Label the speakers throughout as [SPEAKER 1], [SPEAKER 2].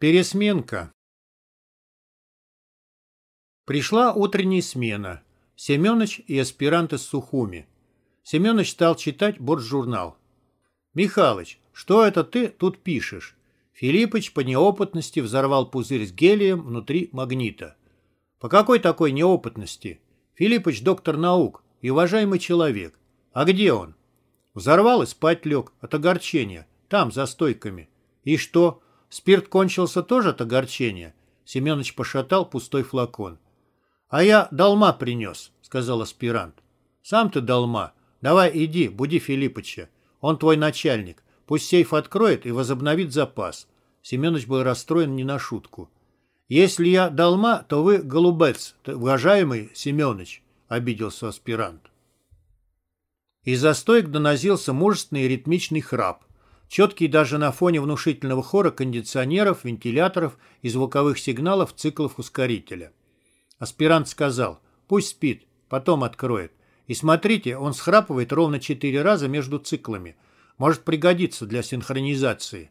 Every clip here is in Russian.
[SPEAKER 1] Пересменка. Пришла утренняя смена. Семенович и аспирант из Сухуми. Семенович стал читать бортжурнал. «Михалыч, что это ты тут пишешь?» Филиппыч по неопытности взорвал пузырь с гелием внутри магнита. «По какой такой неопытности?» «Филиппыч доктор наук и уважаемый человек. А где он?» Взорвал и спать лег от огорчения. Там, за стойками. «И что?» Спирт кончился тоже от огорчения. Семенович пошатал пустой флакон. «А я долма принес», — сказал аспирант. «Сам ты долма. Давай иди, буди Филиппыча. Он твой начальник. Пусть сейф откроет и возобновит запас». Семенович был расстроен не на шутку. «Если я долма, то вы голубец, уважаемый Семенович», — обиделся аспирант. Из-за стоек доносился мужественный ритмичный храп четкий даже на фоне внушительного хора кондиционеров, вентиляторов и звуковых сигналов циклов ускорителя. Аспирант сказал, пусть спит, потом откроет. И смотрите, он схрапывает ровно четыре раза между циклами. Может пригодиться для синхронизации.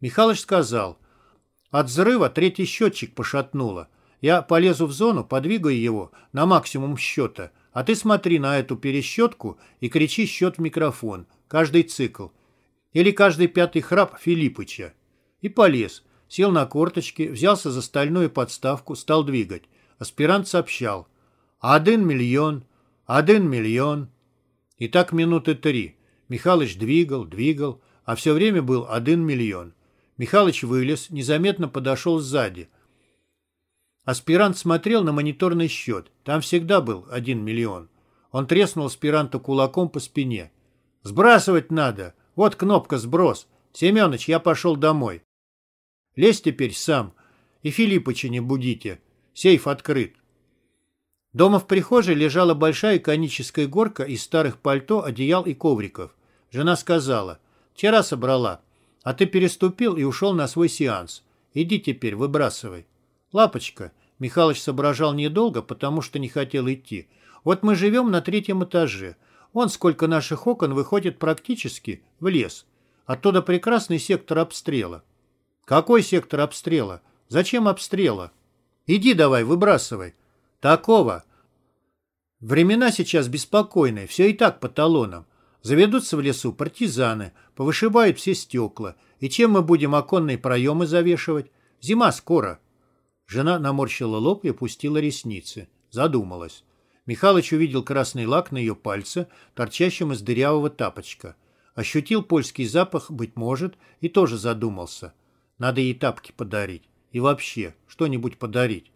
[SPEAKER 1] Михалыч сказал, от взрыва третий счетчик пошатнуло. Я полезу в зону, подвигаю его на максимум счета, а ты смотри на эту пересчетку и кричи счет в микрофон, каждый цикл. Или каждый пятый храп Филиппыча. И полез. Сел на корточки, взялся за стальную подставку, стал двигать. Аспирант сообщал. «Один миллион, один миллион». И так минуты три. Михалыч двигал, двигал, а все время был один миллион. Михалыч вылез, незаметно подошел сзади. Аспирант смотрел на мониторный счет. Там всегда был один миллион. Он треснул аспиранта кулаком по спине. «Сбрасывать надо! Вот кнопка «Сброс». Семёныч, я пошел домой. Лезь теперь сам. И Филиппыча не будите. Сейф открыт. Дома в прихожей лежала большая коническая горка из старых пальто, одеял и ковриков. Жена сказала, «Вчера собрала, а ты переступил и ушел на свой сеанс. Иди теперь, выбрасывай». «Лапочка», Михалыч соображал недолго, потому что не хотел идти. «Вот мы живем на третьем этаже. Вон сколько наших окон выходит практически в лес. Оттуда прекрасный сектор обстрела. Какой сектор обстрела? Зачем обстрела? Иди давай, выбрасывай. Такого. Времена сейчас беспокойные, все и так по талонам. Заведутся в лесу партизаны, повышибают все стекла. И чем мы будем оконные проемы завешивать? Зима скоро. Жена наморщила лоб и опустила ресницы. Задумалась. Михалыч увидел красный лак на ее пальце, торчащем из дырявого тапочка. Ощутил польский запах, быть может, и тоже задумался. Надо ей тапки подарить. И вообще, что-нибудь подарить.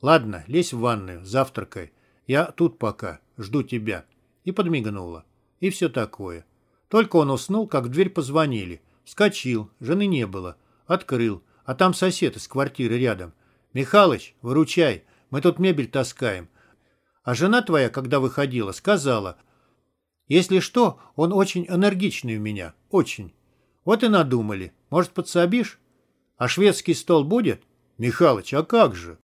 [SPEAKER 1] Ладно, лезь в ванную, завтракай. Я тут пока, жду тебя. И подмигнула. И все такое. Только он уснул, как в дверь позвонили. Вскочил, жены не было. Открыл, а там сосед из квартиры рядом. «Михалыч, выручай, мы тут мебель таскаем. А жена твоя, когда выходила, сказала, если что, он очень энергичный у меня, очень. Вот и надумали. Может, подсобишь? А шведский стол будет? Михалыч, а как же?